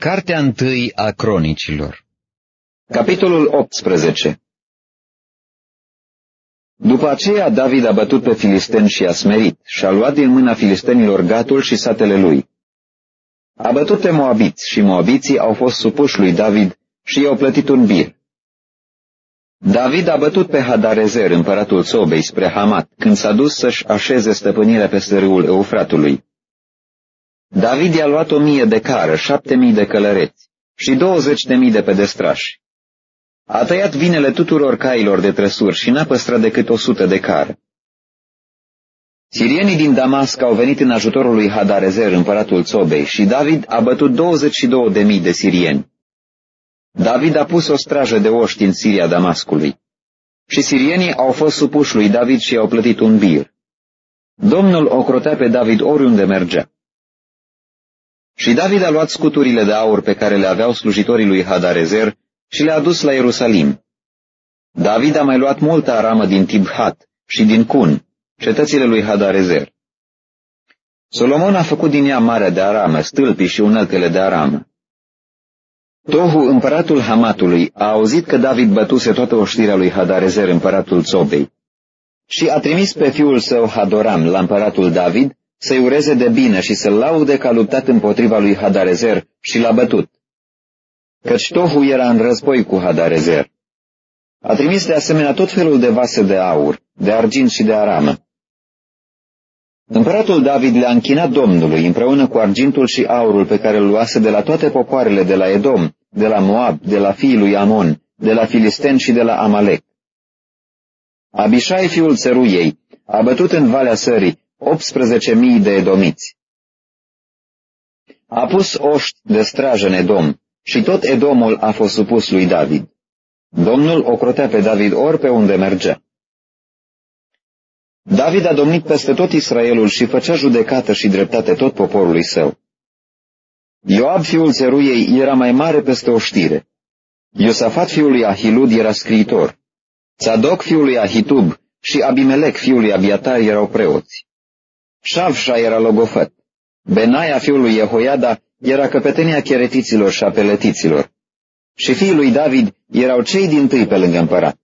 Cartea întâi a cronicilor Capitolul 18 După aceea David a bătut pe filisteni și a smerit și a luat din mâna filistenilor Gatul și satele lui. A bătut pe moabiți și moabiții au fost supuși lui David și i-au plătit un bir. David a bătut pe Hadarezer, împăratul Sobei, spre Hamat, când s-a dus să-și așeze stăpânirea peste râul Eufratului. David i-a luat o mie de cară, șapte mii de călăreți și douăzeci de mii de pedestrași. A tăiat vinele tuturor cailor de trăsuri și n-a păstrat decât o sută de cară. Sirienii din Damasc au venit în ajutorul lui Hadarezer, împăratul Țobei, și David a bătut 22 de mii de sirieni. David a pus o strajă de oști în Siria Damascului. Și sirienii au fost supuși lui David și au plătit un bir. Domnul ocrotea pe David oriunde mergea. Și David a luat scuturile de aur pe care le aveau slujitorii lui Hadarezer și le-a dus la Ierusalim. David a mai luat multă aramă din Tibhat și din Cun, cetățile lui Hadarezer. Solomon a făcut din ea marea de aramă, stâlpii și uneltele de aramă. Tohu, împăratul Hamatului, a auzit că David bătuse toată oștirea lui Hadarezer, împăratul Țobei, și a trimis pe fiul său Hadoram la împăratul David să-i ureze de bine și să-l laude că a luptat împotriva lui Hadarezer și l-a bătut. Căci Tohu era în război cu Hadarezer. A trimis de asemenea tot felul de vase de aur, de argint și de aramă. Împăratul David le-a închinat Domnului împreună cu argintul și aurul pe care îl luase de la toate popoarele de la Edom, de la Moab, de la fiii lui Amon, de la Filisten și de la Amalek. Abishai, fiul țăruiei, a bătut în Valea Sării 18.000 de edomiți. A pus oști de strajă în Edom și tot Edomul a fost supus lui David. Domnul ocrotea pe David ori pe unde mergea. David a domnit peste tot Israelul și făcea judecată și dreptate tot poporului său. Ioab, fiul țeruiei, era mai mare peste o știre. Iosafat, fiul lui Ahilud, era scriitor. Tzadok, fiul lui Ahitub, și Abimelec, fiul lui Abiatar, erau preoți. Șavșa era logofăt. Benaia, fiul lui Jehoiada, era căpetenia cheretiților și a peletiților. Și fiii lui David erau cei din tâi pe lângă împărat.